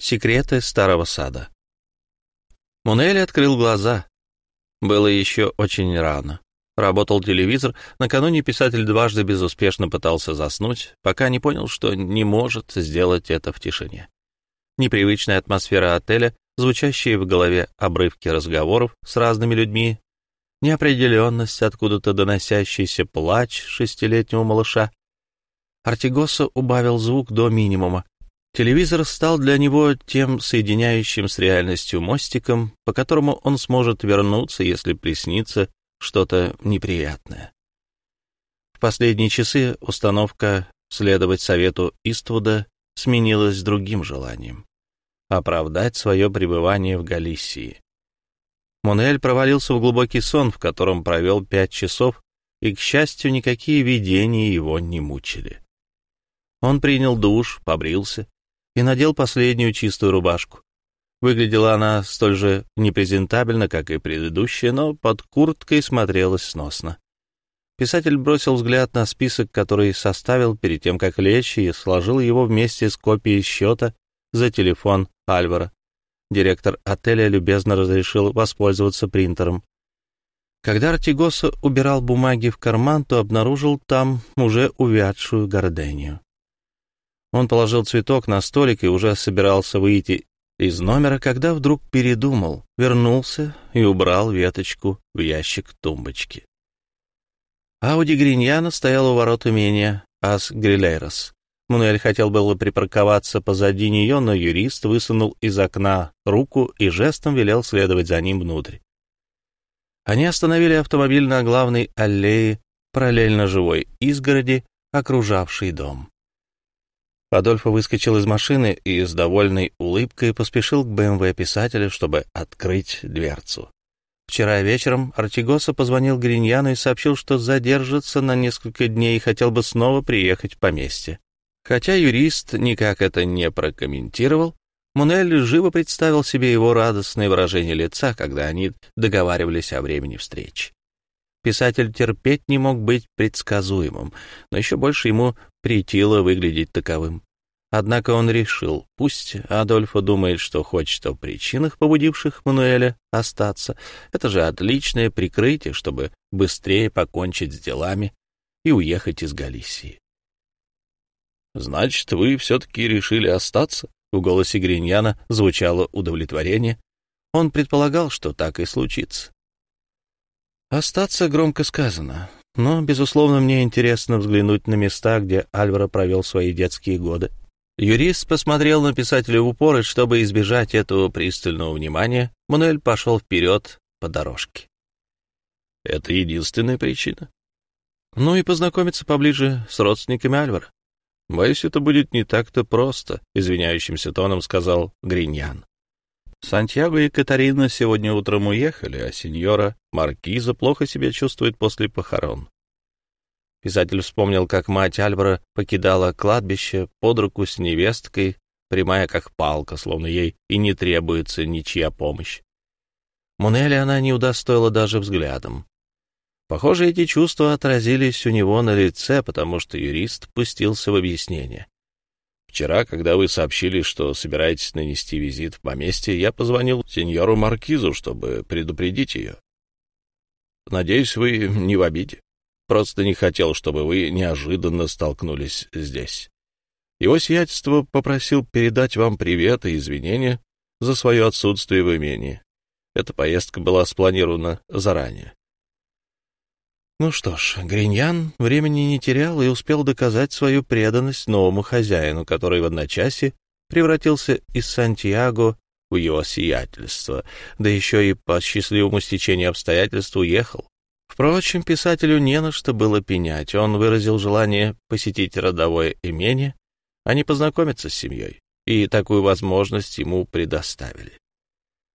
Секреты старого сада. Мунель открыл глаза. Было еще очень рано. Работал телевизор. Накануне писатель дважды безуспешно пытался заснуть, пока не понял, что не может сделать это в тишине. Непривычная атмосфера отеля, звучащие в голове обрывки разговоров с разными людьми, неопределенность, откуда-то доносящийся плач шестилетнего малыша. Артигоса убавил звук до минимума, Телевизор стал для него тем соединяющим с реальностью мостиком, по которому он сможет вернуться, если приснится что-то неприятное. В последние часы установка следовать совету Иствуда сменилась другим желанием — оправдать свое пребывание в Галисии. Монель провалился в глубокий сон, в котором провел пять часов, и, к счастью, никакие видения его не мучили. Он принял душ, побрился, и надел последнюю чистую рубашку. Выглядела она столь же непрезентабельно, как и предыдущая, но под курткой смотрелась сносно. Писатель бросил взгляд на список, который составил перед тем, как лечь, и сложил его вместе с копией счета за телефон Альвара. Директор отеля любезно разрешил воспользоваться принтером. Когда Артигоса убирал бумаги в карман, то обнаружил там уже увядшую гордению. Он положил цветок на столик и уже собирался выйти из номера, когда вдруг передумал, вернулся и убрал веточку в ящик тумбочки. Ауди Гриньяна стояла у ворот имения Ас Грилейрос. Мануэль хотел было припарковаться позади нее, но юрист высунул из окна руку и жестом велел следовать за ним внутрь. Они остановили автомобиль на главной аллее, параллельно живой изгороди, окружавшей дом. Адольфо выскочил из машины и с довольной улыбкой поспешил к БМВ писателя, чтобы открыть дверцу. Вчера вечером Артигоса позвонил Гриньяну и сообщил, что задержится на несколько дней и хотел бы снова приехать в поместье. Хотя юрист никак это не прокомментировал, Мунель живо представил себе его радостное выражение лица, когда они договаривались о времени встречи. Писатель терпеть не мог быть предсказуемым, но еще больше ему претило выглядеть таковым. Однако он решил, пусть Адольфо думает, что хочет о причинах, побудивших Мануэля остаться. Это же отличное прикрытие, чтобы быстрее покончить с делами и уехать из Галисии. «Значит, вы все-таки решили остаться?» В голосе Гриньяна звучало удовлетворение. Он предполагал, что так и случится. «Остаться громко сказано. Но, безусловно, мне интересно взглянуть на места, где Альваро провел свои детские годы. Юрист посмотрел на писателя в упор, и чтобы избежать этого пристального внимания, Мануэль пошел вперед по дорожке. Это единственная причина. Ну и познакомиться поближе с родственниками Альвара. Боюсь, это будет не так-то просто, извиняющимся тоном сказал Гриньян. Сантьяго и Катарина сегодня утром уехали, а сеньора Маркиза плохо себя чувствует после похорон. Писатель вспомнил, как мать Альбера покидала кладбище под руку с невесткой, прямая как палка, словно ей и не требуется ничья помощь. Мунели она не удостоила даже взглядом. Похоже, эти чувства отразились у него на лице, потому что юрист пустился в объяснение. Вчера, когда вы сообщили, что собираетесь нанести визит в поместье, я позвонил сеньору Маркизу, чтобы предупредить ее. Надеюсь, вы не в обиде. Просто не хотел, чтобы вы неожиданно столкнулись здесь. Его сиятельство попросил передать вам привет и извинения за свое отсутствие в имении. Эта поездка была спланирована заранее. Ну что ж, Гриньян времени не терял и успел доказать свою преданность новому хозяину, который в одночасье превратился из Сантьяго в его сиятельство, да еще и по счастливому стечению обстоятельств уехал. Впрочем, писателю не на что было пенять. Он выразил желание посетить родовое имение, а не познакомиться с семьей, и такую возможность ему предоставили.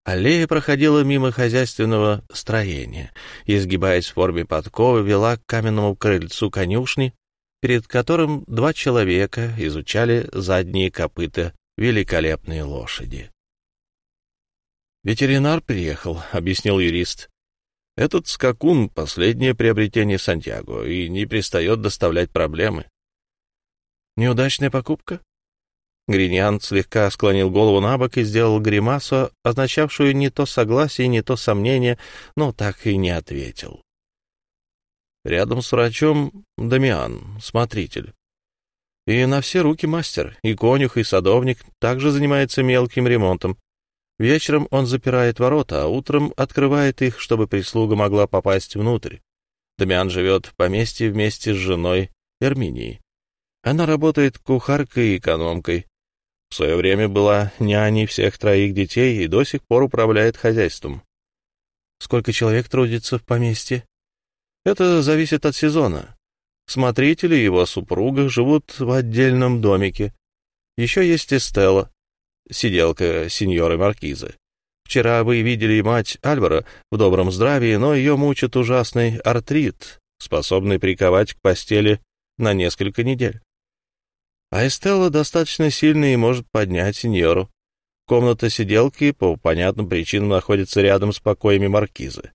Аллея проходила мимо хозяйственного строения, изгибаясь в форме подковы, вела к каменному крыльцу конюшни, перед которым два человека изучали задние копыта великолепной лошади. «Ветеринар приехал», — объяснил юрист. «Этот скакун — последнее приобретение Сантьяго и не перестает доставлять проблемы». «Неудачная покупка?» Гриньян слегка склонил голову на бок и сделал гримасу, означавшую не то согласие, не то сомнение, но так и не ответил. Рядом с врачом Дамиан, смотритель. И на все руки мастер, и конюх, и садовник также занимается мелким ремонтом. Вечером он запирает ворота, а утром открывает их, чтобы прислуга могла попасть внутрь. Дамиан живет в поместье вместе с женой Эрминией. Она работает кухаркой и экономкой. В свое время была няней всех троих детей и до сих пор управляет хозяйством. Сколько человек трудится в поместье? Это зависит от сезона. Смотрители и его супруга живут в отдельном домике. Еще есть Эстелла, сиделка сеньоры Маркизы. Вчера вы видели мать Альвара в добром здравии, но ее мучит ужасный артрит, способный приковать к постели на несколько недель. А Эстелла достаточно сильная и может поднять сеньору. Комната сиделки по понятным причинам находится рядом с покоями маркизы.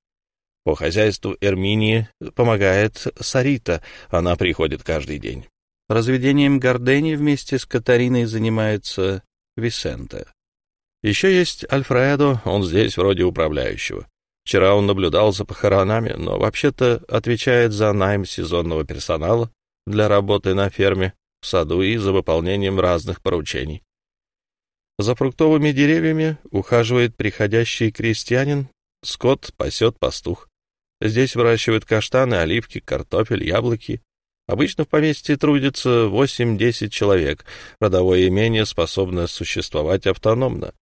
По хозяйству Эрминии помогает Сарита, она приходит каждый день. Разведением гордени вместе с Катариной занимается Висенте. Еще есть Альфредо, он здесь вроде управляющего. Вчера он наблюдал за похоронами, но вообще-то отвечает за найм сезонного персонала для работы на ферме, в саду и за выполнением разных поручений. За фруктовыми деревьями ухаживает приходящий крестьянин, скот пасет пастух. Здесь выращивают каштаны, оливки, картофель, яблоки. Обычно в поместье трудится 8-10 человек. Родовое имение способно существовать автономно.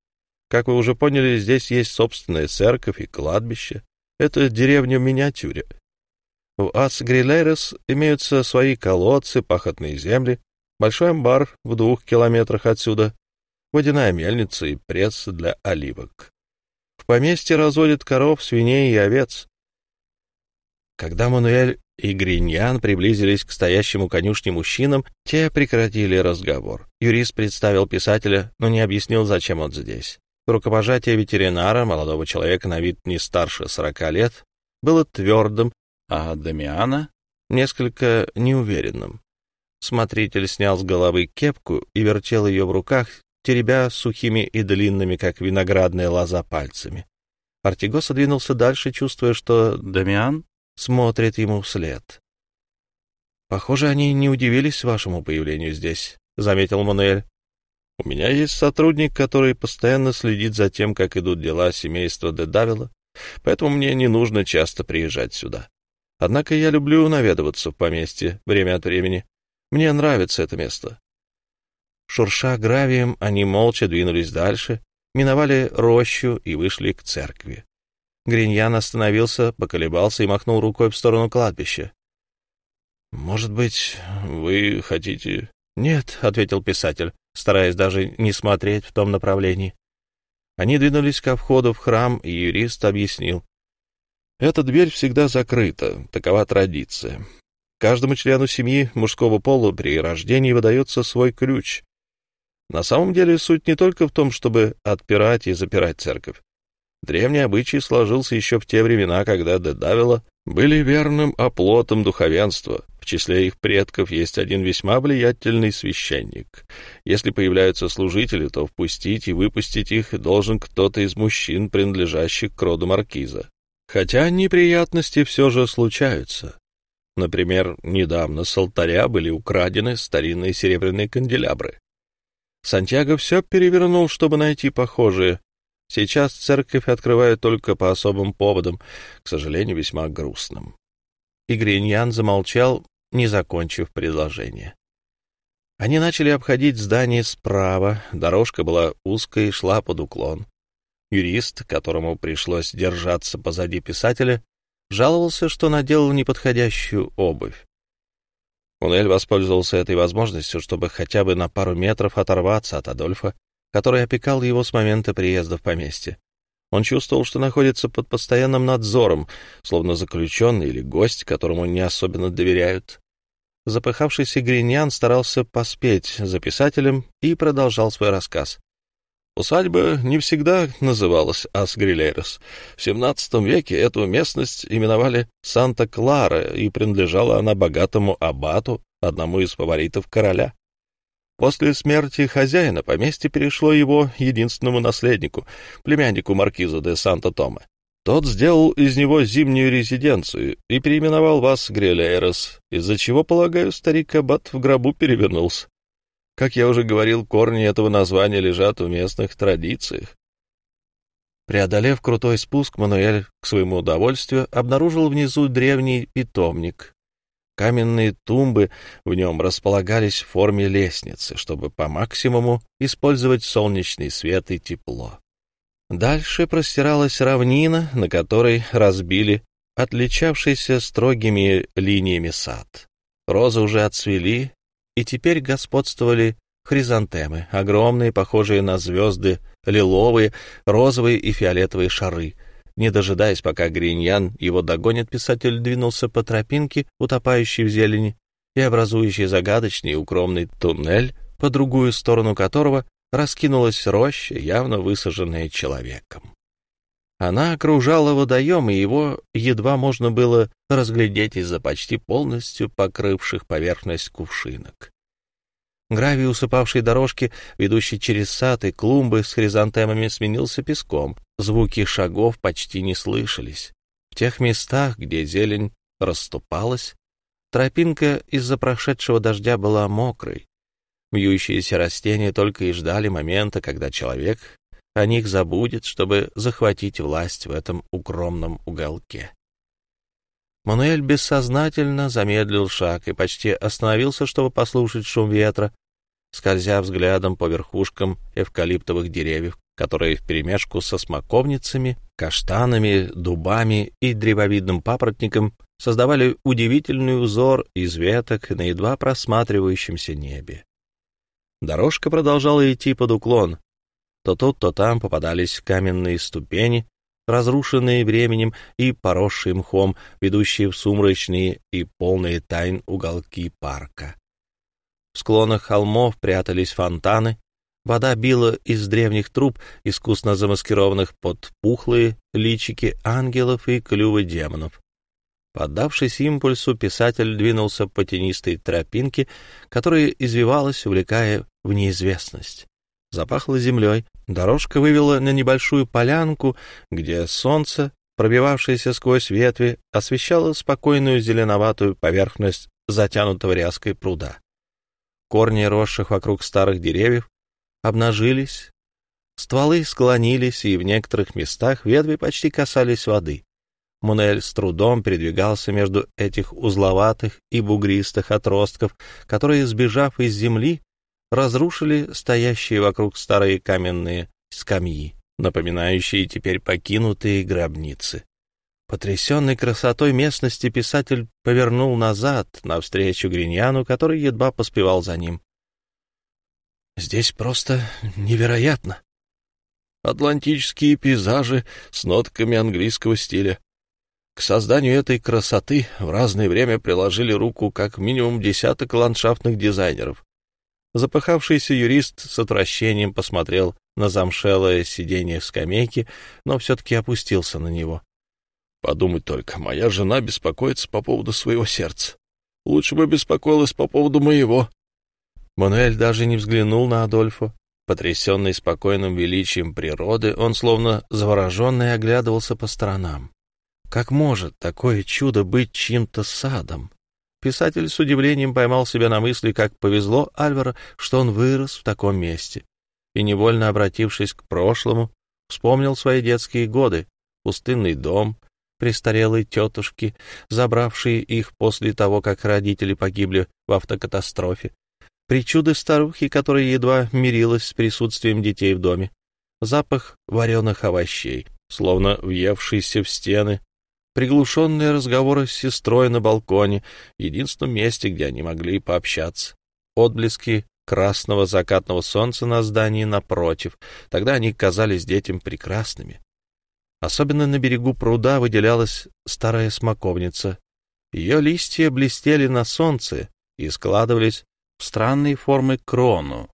Как вы уже поняли, здесь есть собственная церковь и кладбище. Это деревня в миниатюре. В Ас-Грилерес имеются свои колодцы, пахотные земли, большой амбар в двух километрах отсюда, водяная мельница и пресс для оливок. В поместье разводят коров, свиней и овец. Когда Мануэль и Гриньян приблизились к стоящему конюшне мужчинам, те прекратили разговор. Юрист представил писателя, но не объяснил, зачем он здесь. Рукопожатие ветеринара, молодого человека на вид не старше сорока лет, было твердым, а Дамиана — несколько неуверенным. Смотритель снял с головы кепку и вертел ее в руках, теребя сухими и длинными, как виноградная лоза, пальцами. Артигос двинулся дальше, чувствуя, что Дамиан смотрит ему вслед. «Похоже, они не удивились вашему появлению здесь», — заметил Мануэль. «У меня есть сотрудник, который постоянно следит за тем, как идут дела семейства де Давила, поэтому мне не нужно часто приезжать сюда. Однако я люблю наведываться в поместье время от времени. Мне нравится это место». Шурша гравием, они молча двинулись дальше, миновали рощу и вышли к церкви. Гриньян остановился, поколебался и махнул рукой в сторону кладбища. «Может быть, вы хотите...» «Нет», — ответил писатель, стараясь даже не смотреть в том направлении. Они двинулись ко входу в храм, и юрист объяснил. «Эта дверь всегда закрыта, такова традиция. Каждому члену семьи мужского пола при рождении выдается свой ключ. На самом деле суть не только в том, чтобы отпирать и запирать церковь. Древний обычай сложился еще в те времена, когда Дедавила были верным оплотом духовенства. В числе их предков есть один весьма влиятельный священник. Если появляются служители, то впустить и выпустить их должен кто-то из мужчин, принадлежащих к роду маркиза. Хотя неприятности все же случаются. Например, недавно с алтаря были украдены старинные серебряные канделябры. Сантьяго все перевернул, чтобы найти похожие, Сейчас церковь открывают только по особым поводам, к сожалению, весьма грустным. И Гриньян замолчал, не закончив предложение. Они начали обходить здание справа, дорожка была узкой и шла под уклон. Юрист, которому пришлось держаться позади писателя, жаловался, что надел неподходящую обувь. Унель воспользовался этой возможностью, чтобы хотя бы на пару метров оторваться от Адольфа который опекал его с момента приезда в поместье. Он чувствовал, что находится под постоянным надзором, словно заключенный или гость, которому не особенно доверяют. Запыхавшийся Гриньян старался поспеть за писателем и продолжал свой рассказ. Усадьба не всегда называлась Асгрилерос. В XVII веке эту местность именовали Санта-Клара, и принадлежала она богатому аббату, одному из фаворитов короля. После смерти хозяина поместье перешло его единственному наследнику, племяннику маркиза де Санто-Томе. Тот сделал из него зимнюю резиденцию и переименовал вас Грелейрос, из-за чего, полагаю, старик Аббат в гробу перевернулся. Как я уже говорил, корни этого названия лежат в местных традициях. Преодолев крутой спуск, Мануэль, к своему удовольствию, обнаружил внизу древний питомник. Каменные тумбы в нем располагались в форме лестницы, чтобы по максимуму использовать солнечный свет и тепло. Дальше простиралась равнина, на которой разбили отличавшийся строгими линиями сад. Розы уже отцвели, и теперь господствовали хризантемы, огромные, похожие на звезды, лиловые, розовые и фиолетовые шары. Не дожидаясь, пока Гриньян его догонит, писатель двинулся по тропинке, утопающей в зелени, и образующий загадочный укромный туннель, по другую сторону которого раскинулась роща, явно высаженная человеком. Она окружала водоем, и его едва можно было разглядеть из-за почти полностью покрывших поверхность кувшинок. Гравий усыпавшей дорожки, ведущей через сад и клумбы с хризантемами, сменился песком. Звуки шагов почти не слышались. В тех местах, где зелень расступалась, тропинка из-за прошедшего дождя была мокрой. Вьющиеся растения только и ждали момента, когда человек о них забудет, чтобы захватить власть в этом укромном уголке. Мануэль бессознательно замедлил шаг и почти остановился, чтобы послушать шум ветра, скользя взглядом по верхушкам эвкалиптовых деревьев, которые вперемешку со смоковницами, каштанами, дубами и древовидным папоротником создавали удивительный узор из веток на едва просматривающемся небе. Дорожка продолжала идти под уклон. То тут, то там попадались каменные ступени, разрушенные временем и поросшие мхом, ведущие в сумрачные и полные тайн уголки парка. В склонах холмов прятались фонтаны, вода била из древних труб, искусно замаскированных под пухлые личики ангелов и клювы демонов. Поддавшись импульсу, писатель двинулся по тенистой тропинке, которая извивалась, увлекая в неизвестность. Запахло землей, дорожка вывела на небольшую полянку, где солнце, пробивавшееся сквозь ветви, освещало спокойную зеленоватую поверхность затянутого ряской пруда. Корни, росших вокруг старых деревьев, обнажились, стволы склонились, и в некоторых местах ветви почти касались воды. Мунель с трудом передвигался между этих узловатых и бугристых отростков, которые, сбежав из земли, разрушили стоящие вокруг старые каменные скамьи, напоминающие теперь покинутые гробницы. Потрясенный красотой местности писатель повернул назад, навстречу Гриньяну, который едва поспевал за ним. «Здесь просто невероятно!» Атлантические пейзажи с нотками английского стиля. К созданию этой красоты в разное время приложили руку как минимум десяток ландшафтных дизайнеров. Запыхавшийся юрист с отвращением посмотрел на замшелое сиденье скамейки, но все-таки опустился на него. Подумать только, моя жена беспокоится по поводу своего сердца. Лучше бы беспокоилась по поводу моего. Мануэль даже не взглянул на Адольфа. Потрясенный спокойным величием природы, он словно завороженный оглядывался по сторонам. Как может такое чудо быть чьим-то садом? Писатель с удивлением поймал себя на мысли, как повезло Альваро, что он вырос в таком месте. И, невольно обратившись к прошлому, вспомнил свои детские годы, пустынный дом, престарелой тетушки, забравшие их после того, как родители погибли в автокатастрофе, причуды старухи, которая едва мирилась с присутствием детей в доме, запах вареных овощей, словно въевшийся в стены, приглушенные разговоры с сестрой на балконе, единственном месте, где они могли пообщаться, отблески красного закатного солнца на здании напротив. Тогда они казались детям прекрасными. Особенно на берегу пруда выделялась старая смоковница. Ее листья блестели на солнце и складывались в странные формы крону,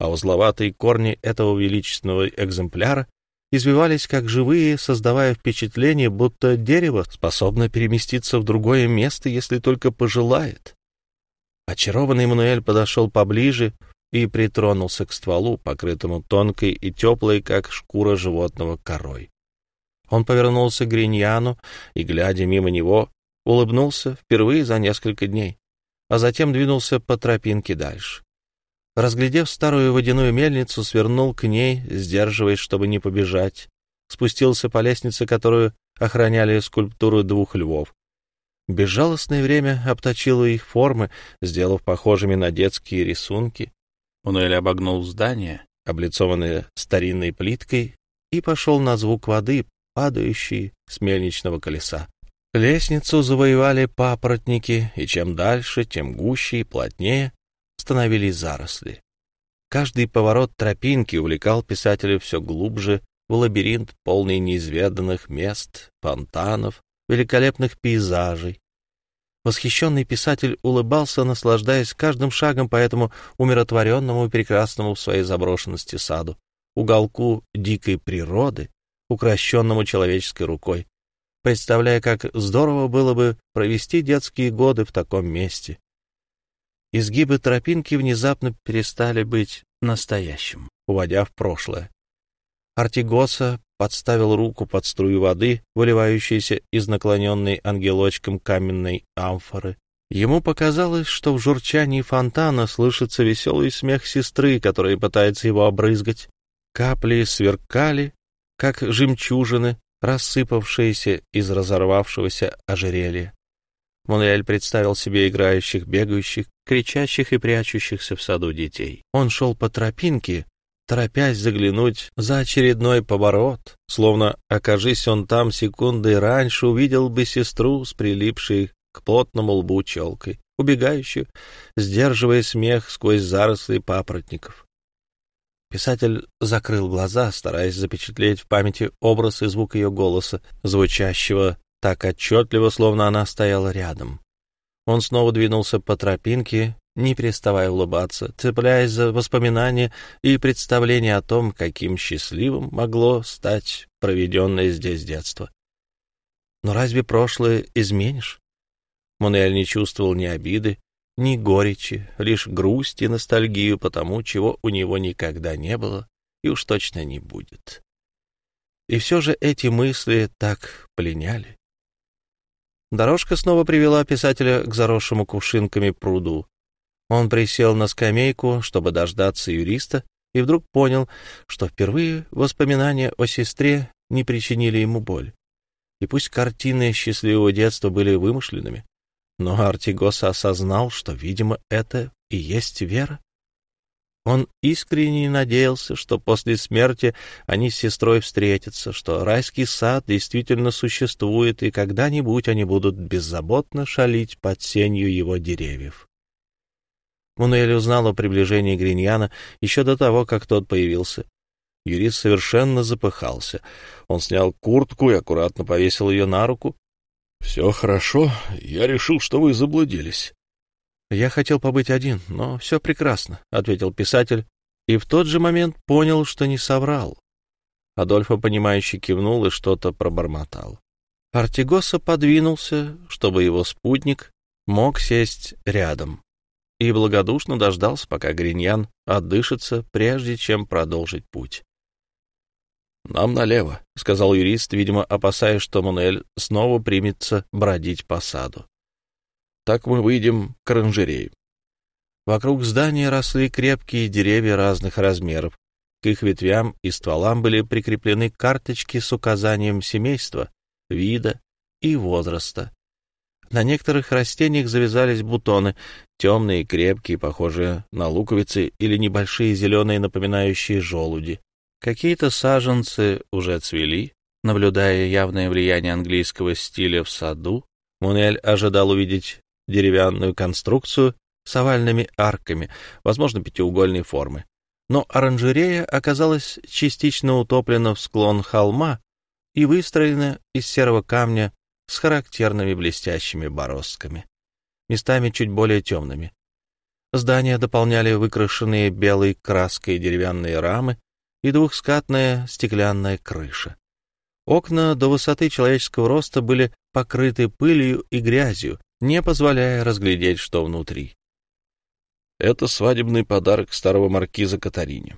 а узловатые корни этого величественного экземпляра извивались как живые, создавая впечатление, будто дерево способно переместиться в другое место, если только пожелает. Очарованный Мануэль подошел поближе, и притронулся к стволу, покрытому тонкой и теплой, как шкура животного, корой. Он повернулся к Гриньяну и, глядя мимо него, улыбнулся впервые за несколько дней, а затем двинулся по тропинке дальше. Разглядев старую водяную мельницу, свернул к ней, сдерживаясь, чтобы не побежать, спустился по лестнице, которую охраняли скульптуру двух львов. Безжалостное время обточило их формы, сделав похожими на детские рисунки. Мануэль обогнул здание, облицованное старинной плиткой, и пошел на звук воды, падающей с мельничного колеса. Лестницу завоевали папоротники, и чем дальше, тем гуще и плотнее становились заросли. Каждый поворот тропинки увлекал писателя все глубже в лабиринт, полный неизведанных мест, фонтанов, великолепных пейзажей. Восхищенный писатель улыбался, наслаждаясь каждым шагом по этому умиротворенному и прекрасному в своей заброшенности саду, уголку дикой природы, укращенному человеческой рукой, представляя, как здорово было бы провести детские годы в таком месте. Изгибы тропинки внезапно перестали быть настоящим, уводя в прошлое. Артигоса подставил руку под струю воды, выливающейся из наклоненной ангелочком каменной амфоры. Ему показалось, что в журчании фонтана слышится веселый смех сестры, которая пытается его обрызгать. Капли сверкали, как жемчужины, рассыпавшиеся из разорвавшегося ожерелья. Монреаль представил себе играющих, бегающих, кричащих и прячущихся в саду детей. Он шел по тропинке, торопясь заглянуть за очередной поворот, словно, окажись он там секундой раньше, увидел бы сестру с прилипшей к плотному лбу челкой, убегающую, сдерживая смех сквозь заросли папоротников. Писатель закрыл глаза, стараясь запечатлеть в памяти образ и звук ее голоса, звучащего так отчетливо, словно она стояла рядом. Он снова двинулся по тропинке, не переставая улыбаться, цепляясь за воспоминания и представления о том, каким счастливым могло стать проведенное здесь детство. Но разве прошлое изменишь? Монель не чувствовал ни обиды, ни горечи, лишь грусть и ностальгию по тому, чего у него никогда не было и уж точно не будет. И все же эти мысли так пленяли. Дорожка снова привела писателя к заросшему кувшинками пруду. Он присел на скамейку, чтобы дождаться юриста, и вдруг понял, что впервые воспоминания о сестре не причинили ему боль. И пусть картины счастливого детства были вымышленными, но Артигос осознал, что, видимо, это и есть вера. Он искренне надеялся, что после смерти они с сестрой встретятся, что райский сад действительно существует, и когда-нибудь они будут беззаботно шалить под сенью его деревьев. Мунуэль узнал о приближении Гриньяна еще до того, как тот появился. Юрист совершенно запыхался. Он снял куртку и аккуратно повесил ее на руку, «Все хорошо. Я решил, что вы заблудились». «Я хотел побыть один, но все прекрасно», — ответил писатель, и в тот же момент понял, что не соврал. Адольфо, понимающе кивнул и что-то пробормотал. Артигоса подвинулся, чтобы его спутник мог сесть рядом, и благодушно дождался, пока Гриньян отдышится, прежде чем продолжить путь. «Нам налево», — сказал юрист, видимо, опасаясь, что Мануэль снова примется бродить по саду. «Так мы выйдем к оранжерее». Вокруг здания росли крепкие деревья разных размеров. К их ветвям и стволам были прикреплены карточки с указанием семейства, вида и возраста. На некоторых растениях завязались бутоны, темные, крепкие, похожие на луковицы или небольшие зеленые, напоминающие желуди. Какие-то саженцы уже цвели. Наблюдая явное влияние английского стиля в саду, Мунель ожидал увидеть деревянную конструкцию с овальными арками, возможно, пятиугольной формы. Но оранжерея оказалась частично утоплена в склон холма и выстроена из серого камня с характерными блестящими бороздками, местами чуть более темными. Здания дополняли выкрашенные белой краской деревянные рамы и двухскатная стеклянная крыша. Окна до высоты человеческого роста были покрыты пылью и грязью, не позволяя разглядеть, что внутри. Это свадебный подарок старого маркиза Катарине.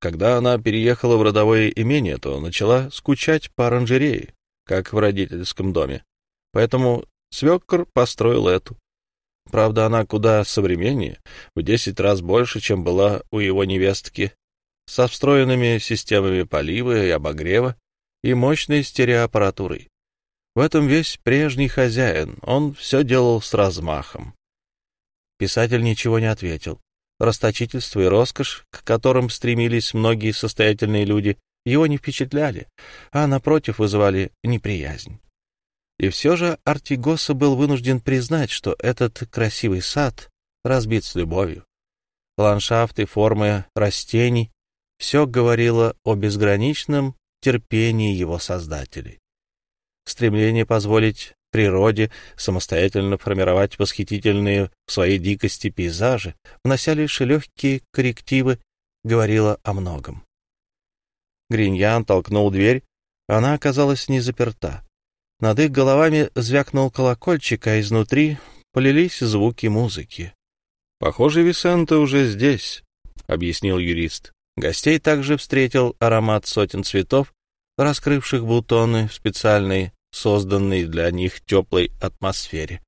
Когда она переехала в родовое имение, то начала скучать по оранжерее, как в родительском доме. Поэтому свекр построил эту. Правда, она куда современнее, в десять раз больше, чем была у его невестки, со встроенными системами полива и обогрева и мощной стереоаппаратурой. В этом весь прежний хозяин, он все делал с размахом. Писатель ничего не ответил. Расточительство и роскошь, к которым стремились многие состоятельные люди, его не впечатляли, а, напротив, вызывали неприязнь. И все же Артигоса был вынужден признать, что этот красивый сад разбит с любовью. Ландшафты, формы растений — все говорило о безграничном терпении его создателей. Стремление позволить природе самостоятельно формировать восхитительные в своей дикости пейзажи, внося лишь легкие коррективы, говорило о многом. Гриньян толкнул дверь, она оказалась не заперта. Над их головами звякнул колокольчик, а изнутри полились звуки музыки. — Похоже, Висенто уже здесь, — объяснил юрист. Гостей также встретил аромат сотен цветов, раскрывших бутоны в специальной созданной для них теплой атмосфере.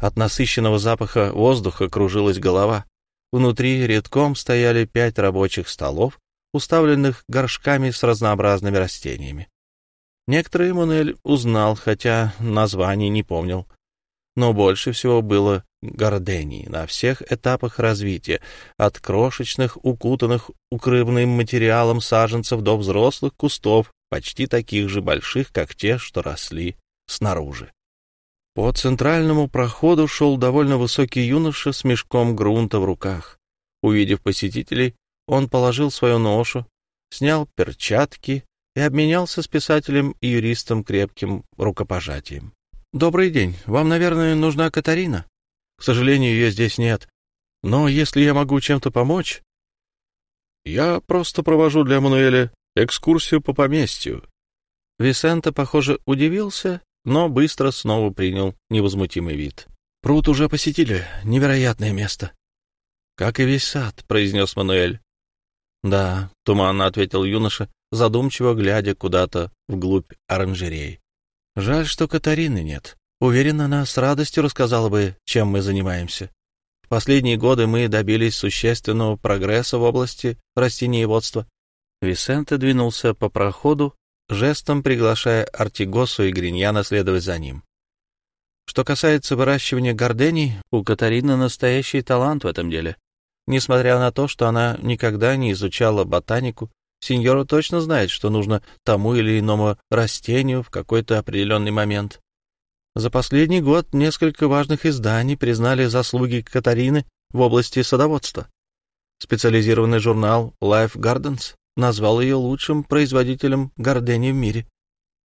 От насыщенного запаха воздуха кружилась голова. Внутри редком стояли пять рабочих столов, уставленных горшками с разнообразными растениями. Некоторые Мануэль узнал, хотя названий не помнил. Но больше всего было гордений на всех этапах развития, от крошечных, укутанных укрывным материалом саженцев до взрослых кустов, почти таких же больших, как те, что росли снаружи. По центральному проходу шел довольно высокий юноша с мешком грунта в руках. Увидев посетителей, он положил свою ношу, снял перчатки и обменялся с писателем и юристом крепким рукопожатием. «Добрый день. Вам, наверное, нужна Катарина? К сожалению, ее здесь нет. Но если я могу чем-то помочь...» «Я просто провожу для Мануэля экскурсию по поместью. Висента, похоже, удивился, но быстро снова принял невозмутимый вид. «Пруд уже посетили. Невероятное место». «Как и весь сад», — произнес Мануэль. «Да», — туманно ответил юноша, задумчиво глядя куда-то вглубь оранжерей. «Жаль, что Катарины нет. Уверен, она с радостью рассказала бы, чем мы занимаемся. В последние годы мы добились существенного прогресса в области растениеводства. Висенте двинулся по проходу, жестом приглашая Артигосу и Гриньяна следовать за ним. Что касается выращивания гордений, у Катарины настоящий талант в этом деле. Несмотря на то, что она никогда не изучала ботанику, сеньора точно знает, что нужно тому или иному растению в какой-то определенный момент. За последний год несколько важных изданий признали заслуги Катарины в области садоводства. Специализированный журнал Life Gardens назвал ее лучшим производителем гордений в мире.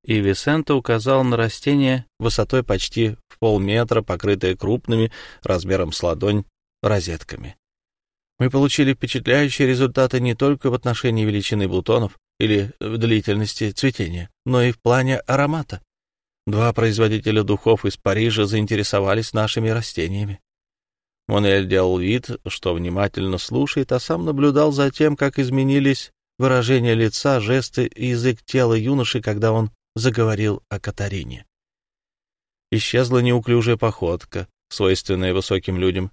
И Висенто указал на растение высотой почти в полметра, покрытое крупными, размером с ладонь, розетками. Мы получили впечатляющие результаты не только в отношении величины бутонов или длительности цветения, но и в плане аромата. Два производителя духов из Парижа заинтересовались нашими растениями. Монель делал вид, что внимательно слушает, а сам наблюдал за тем, как изменились выражение лица, жесты и язык тела юноши, когда он заговорил о Катарине. Исчезла неуклюжая походка, свойственная высоким людям.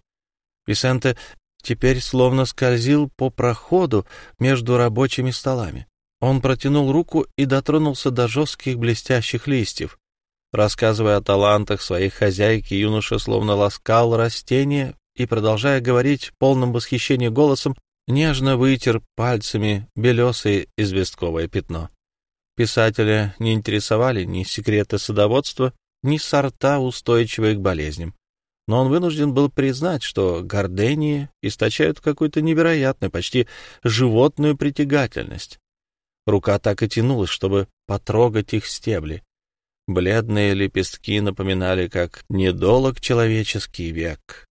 Висенте теперь словно скользил по проходу между рабочими столами. Он протянул руку и дотронулся до жестких блестящих листьев. Рассказывая о талантах своих хозяйки, юноша словно ласкал растения и, продолжая говорить полным восхищения голосом, нежно вытер пальцами белесое известковое пятно. Писателя не интересовали ни секреты садоводства, ни сорта, устойчивые к болезням. Но он вынужден был признать, что гордении источают какую-то невероятную, почти животную притягательность. Рука так и тянулась, чтобы потрогать их стебли. Бледные лепестки напоминали, как недолог человеческий век.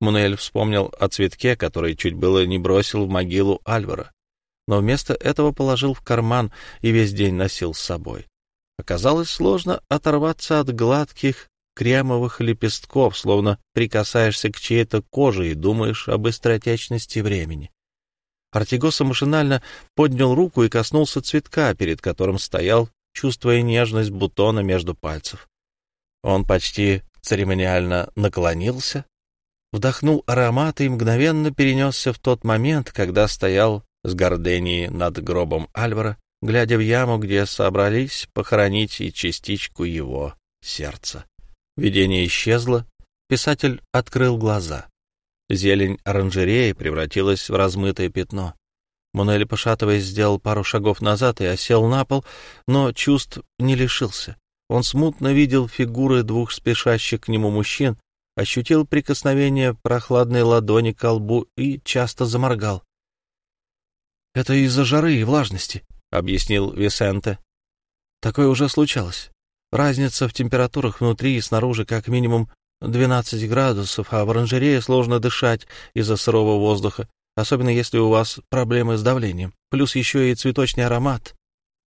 Мунель вспомнил о цветке, который чуть было не бросил в могилу Альвара, но вместо этого положил в карман и весь день носил с собой. Оказалось сложно оторваться от гладких, кремовых лепестков, словно прикасаешься к чьей-то коже и думаешь об быстротечности времени. Артигоса машинально поднял руку и коснулся цветка, перед которым стоял, чувствуя нежность бутона между пальцев. Он почти церемониально наклонился, вдохнул аромат и мгновенно перенесся в тот момент, когда стоял с горденией над гробом Альвара, глядя в яму, где собрались похоронить и частичку его сердца. Видение исчезло, писатель открыл глаза. Зелень оранжереи превратилась в размытое пятно. Мунель, пошатываясь, сделал пару шагов назад и осел на пол, но чувств не лишился. Он смутно видел фигуры двух спешащих к нему мужчин, ощутил прикосновение прохладной ладони к лбу и часто заморгал. — Это из-за жары и влажности, — объяснил Висенте. — Такое уже случалось. Разница в температурах внутри и снаружи как минимум 12 градусов, а в оранжерее сложно дышать из-за сырого воздуха, особенно если у вас проблемы с давлением, плюс еще и цветочный аромат.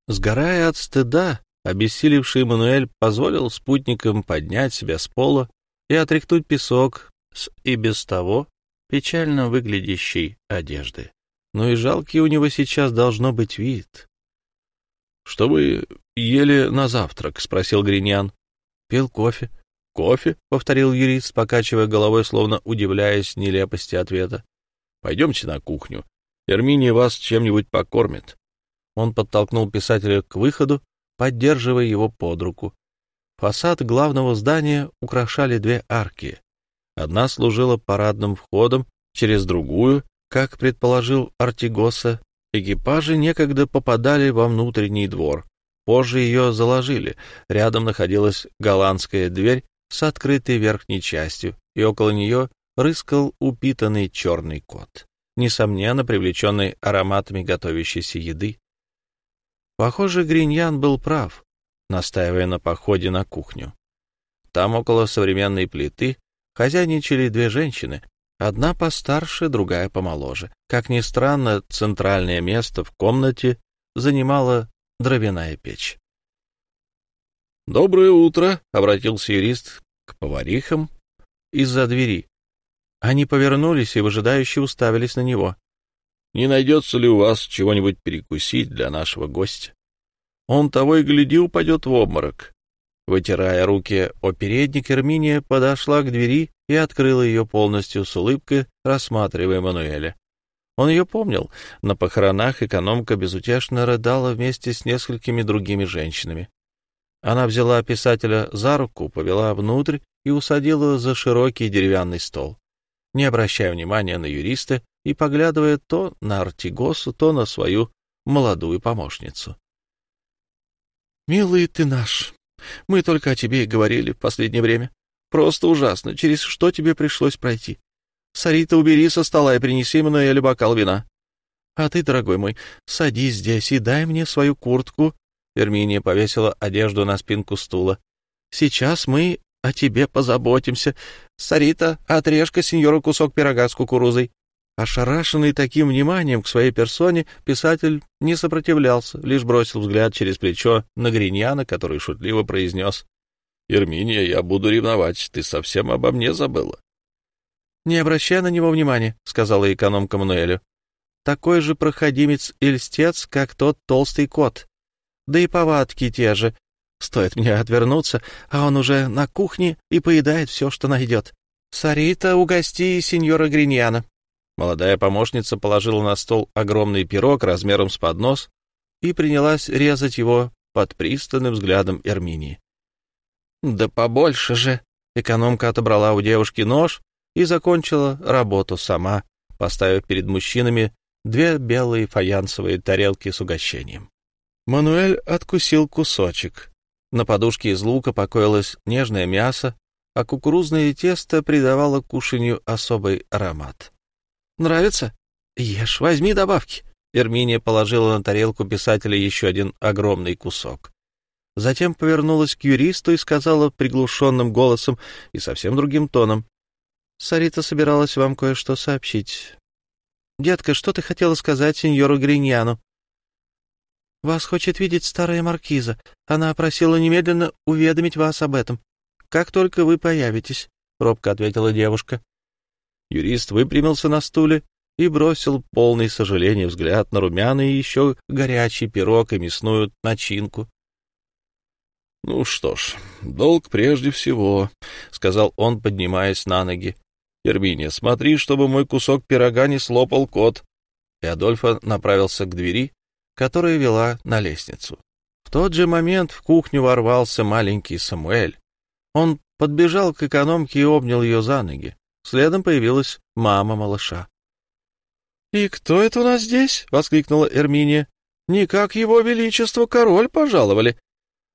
Сгорая от стыда, обессилевший Мануэль позволил спутникам поднять себя с пола и отряхнуть песок с и без того печально выглядящей одежды. Но и жалкий у него сейчас должно быть вид. — Что вы ели на завтрак? — спросил Гриньян. — Пил кофе. «Кофе?» — повторил юрист, покачивая головой, словно удивляясь нелепости ответа. «Пойдемте на кухню. Эрминия вас чем-нибудь покормит». Он подтолкнул писателя к выходу, поддерживая его под руку. Фасад главного здания украшали две арки. Одна служила парадным входом, через другую, как предположил Артигоса, экипажи некогда попадали во внутренний двор. Позже ее заложили. Рядом находилась голландская дверь с открытой верхней частью, и около нее рыскал упитанный черный кот, несомненно привлеченный ароматами готовящейся еды. Похоже, Гриньян был прав, настаивая на походе на кухню. Там, около современной плиты, хозяйничали две женщины, одна постарше, другая помоложе. Как ни странно, центральное место в комнате занимала дровяная печь. «Доброе утро!» — обратился юрист к поварихам из-за двери. Они повернулись и выжидающе уставились на него. «Не найдется ли у вас чего-нибудь перекусить для нашего гостя? Он того и гляди упадет в обморок». Вытирая руки о передник, Эрминия подошла к двери и открыла ее полностью с улыбкой, рассматривая Мануэля. Он ее помнил. На похоронах экономка безутешно рыдала вместе с несколькими другими женщинами. Она взяла писателя за руку, повела внутрь и усадила за широкий деревянный стол, не обращая внимания на юриста и поглядывая то на Артигосу, то на свою молодую помощницу. «Милый ты наш, мы только о тебе и говорили в последнее время. Просто ужасно, через что тебе пришлось пройти. Сарита, убери со стола и принеси Мануэлю бокал вина. А ты, дорогой мой, садись здесь и дай мне свою куртку Эрминия повесила одежду на спинку стула. «Сейчас мы о тебе позаботимся. Сарита, отрежь-ка сеньору кусок пирога с кукурузой». Ошарашенный таким вниманием к своей персоне, писатель не сопротивлялся, лишь бросил взгляд через плечо на Гриньяна, который шутливо произнес. «Ерминия, я буду ревновать, ты совсем обо мне забыла». «Не обращай на него внимания», — сказала экономка Мануэлю. «Такой же проходимец и льстец, как тот толстый кот да и повадки те же. Стоит мне отвернуться, а он уже на кухне и поедает все, что найдет. «Сарита, угости сеньора Гриньяна». Молодая помощница положила на стол огромный пирог размером с поднос и принялась резать его под пристальным взглядом Эрминии. «Да побольше же!» Экономка отобрала у девушки нож и закончила работу сама, поставив перед мужчинами две белые фаянсовые тарелки с угощением. Мануэль откусил кусочек. На подушке из лука покоилось нежное мясо, а кукурузное тесто придавало кушанью особый аромат. «Нравится? Ешь, возьми добавки». Эрминия положила на тарелку писателя еще один огромный кусок. Затем повернулась к юристу и сказала приглушенным голосом и совсем другим тоном. «Сарита собиралась вам кое-что сообщить. Детка, что ты хотела сказать сеньору Гриньяну?» «Вас хочет видеть старая маркиза. Она просила немедленно уведомить вас об этом». как только вы появитесь», — робко ответила девушка. Юрист выпрямился на стуле и бросил полный сожаления взгляд на румяный еще горячий пирог и мясную начинку. — Ну что ж, долг прежде всего, — сказал он, поднимаясь на ноги. — Ерминия, смотри, чтобы мой кусок пирога не слопал кот. И Адольфо направился к двери, которая вела на лестницу. В тот же момент в кухню ворвался маленький Самуэль. Он подбежал к экономке и обнял ее за ноги. Следом появилась мама малыша. — И кто это у нас здесь? — воскликнула Эрминия. — Никак его величество король пожаловали.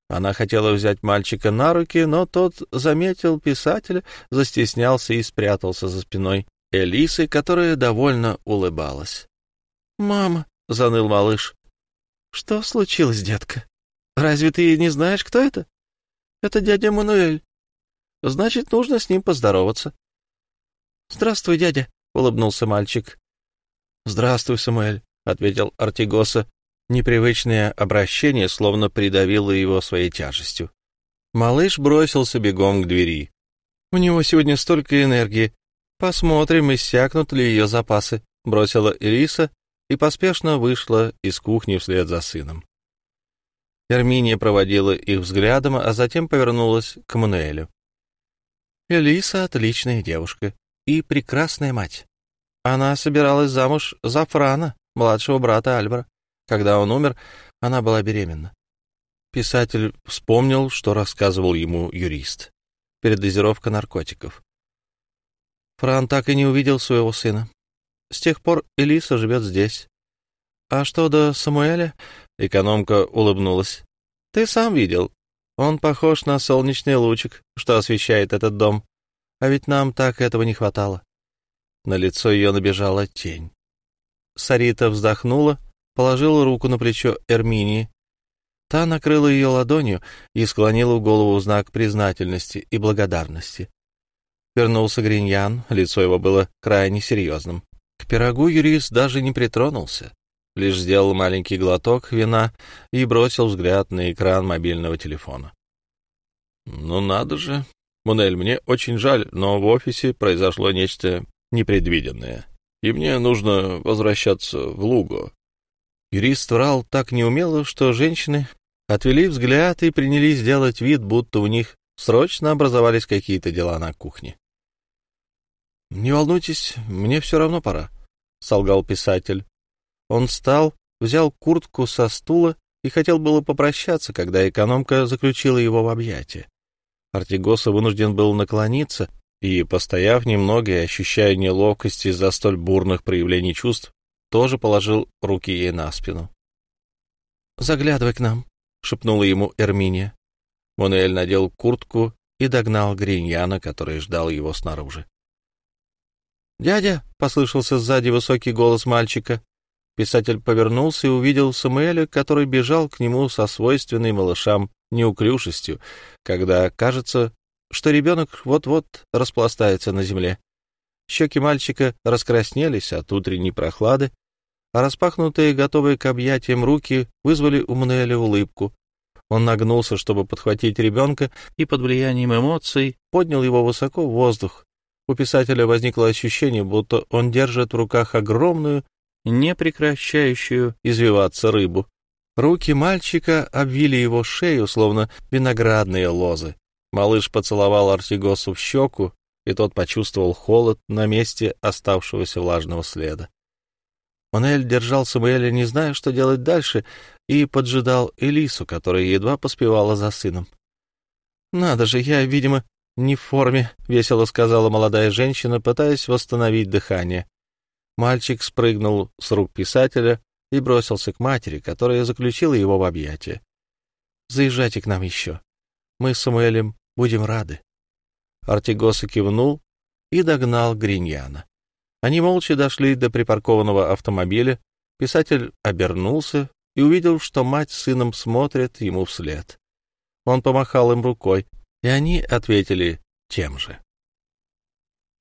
Она хотела взять мальчика на руки, но тот заметил писателя, застеснялся и спрятался за спиной Элисы, которая довольно улыбалась. — Мама, — заныл малыш, — что случилось, детка? Разве ты не знаешь, кто это? Это дядя Мануэль. Значит, нужно с ним поздороваться. — Здравствуй, дядя, — улыбнулся мальчик. — Здравствуй, Самуэль, — ответил Артигоса. Непривычное обращение словно придавило его своей тяжестью. Малыш бросился бегом к двери. «У него сегодня столько энергии. Посмотрим, иссякнут ли ее запасы», — бросила Элиса и поспешно вышла из кухни вслед за сыном. Эрминия проводила их взглядом, а затем повернулась к Мануэлю. «Элиса — отличная девушка и прекрасная мать. Она собиралась замуж за Франа, младшего брата Альбера. Когда он умер, она была беременна. Писатель вспомнил, что рассказывал ему юрист. Передозировка наркотиков. Фран так и не увидел своего сына. С тех пор Элиса живет здесь. А что до Самуэля? Экономка улыбнулась. Ты сам видел. Он похож на солнечный лучик, что освещает этот дом. А ведь нам так этого не хватало. На лицо ее набежала тень. Сарита вздохнула, положила руку на плечо Эрминии. Та накрыла ее ладонью и склонила голову в знак признательности и благодарности. Вернулся Гриньян, лицо его было крайне серьезным. К пирогу юрист даже не притронулся, лишь сделал маленький глоток вина и бросил взгляд на экран мобильного телефона. «Ну надо же! Мунель, мне очень жаль, но в офисе произошло нечто непредвиденное, и мне нужно возвращаться в Луго. Юрист врал так неумело, что женщины отвели взгляд и принялись делать вид, будто у них срочно образовались какие-то дела на кухне. «Не волнуйтесь, мне все равно пора», — солгал писатель. Он встал, взял куртку со стула и хотел было попрощаться, когда экономка заключила его в объятия. Артигоса вынужден был наклониться и, постояв немного и ощущая неловкость из-за столь бурных проявлений чувств, тоже положил руки ей на спину. «Заглядывай к нам», — шепнула ему Эрминия. Монуэль надел куртку и догнал Гриньяна, который ждал его снаружи. «Дядя!» — послышался сзади высокий голос мальчика. Писатель повернулся и увидел Самуэля, который бежал к нему со свойственной малышам неуклюжестью, когда кажется, что ребенок вот-вот распластается на земле. Щеки мальчика раскраснелись от утренней прохлады, а распахнутые, готовые к объятиям руки вызвали у Мануэля улыбку. Он нагнулся, чтобы подхватить ребенка, и под влиянием эмоций поднял его высоко в воздух. У писателя возникло ощущение, будто он держит в руках огромную, не прекращающую извиваться рыбу. Руки мальчика обвили его шею, словно виноградные лозы. Малыш поцеловал Артигосу в щеку, и тот почувствовал холод на месте оставшегося влажного следа. Манель держал Самуэля, не зная, что делать дальше, и поджидал Элису, которая едва поспевала за сыном. «Надо же, я, видимо, не в форме», — весело сказала молодая женщина, пытаясь восстановить дыхание. Мальчик спрыгнул с рук писателя и бросился к матери, которая заключила его в объятия. «Заезжайте к нам еще. Мы с Самуэлем Будем рады. Артигоса кивнул и догнал Гриньяна. Они молча дошли до припаркованного автомобиля. Писатель обернулся и увидел, что мать с сыном смотрят ему вслед. Он помахал им рукой, и они ответили тем же.